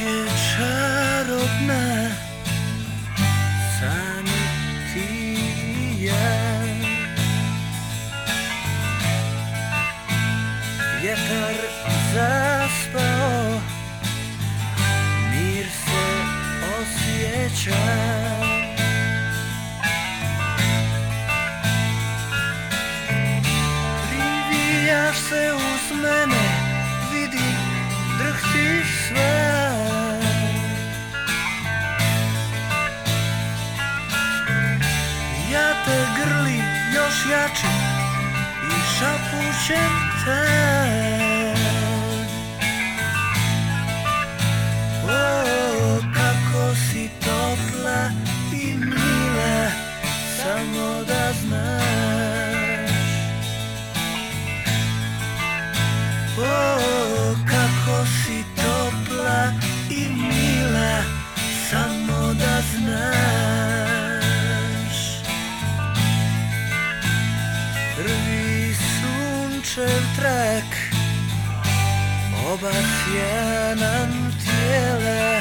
noć je čarobna Sam ti i ja Vjetar zaspao Mir se osjeća. Jače i šapućem te. O, kako si topla i mila Samo da znaš. O, kako si topla Obasja nam tijela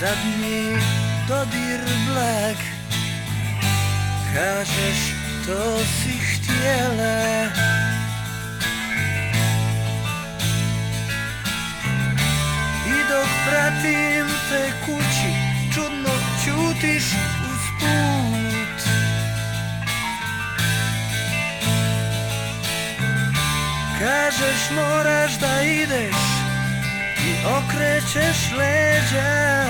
Zadnji dodir blag. Kažeš to si htjela. I dok pratim te kući Čudno ćutiš uz Kažeš moraš da ideš I okrećeš leđa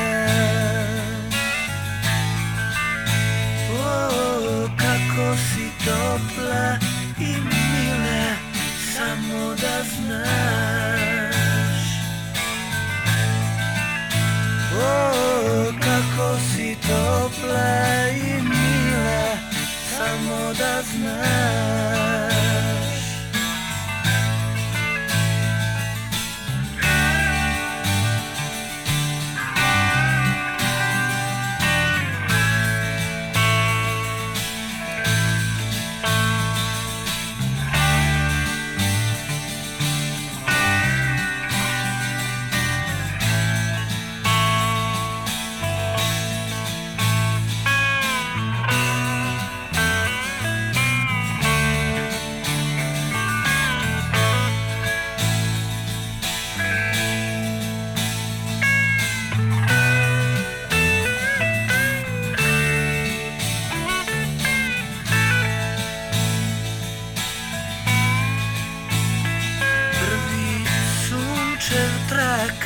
sunčev trak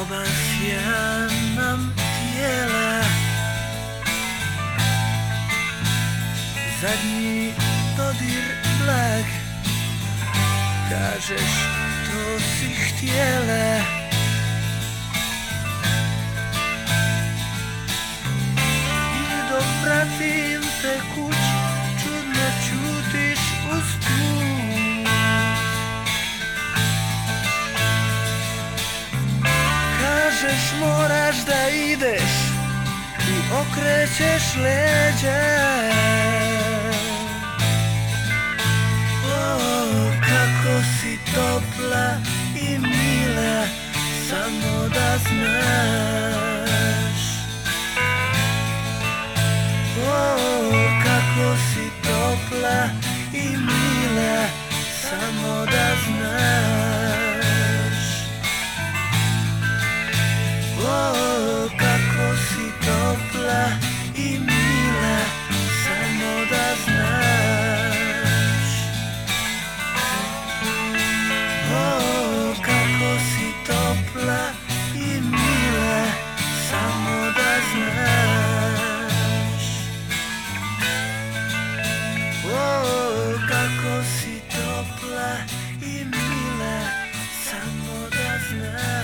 Obasja nam tijela Zadnji dodir blag Kažeš to si htjela ideš I okrećeš leđa. O, kako si topla i mila Samo da znaš. O, kako si topla i mila Samo da znaš мила и мила, само да знам.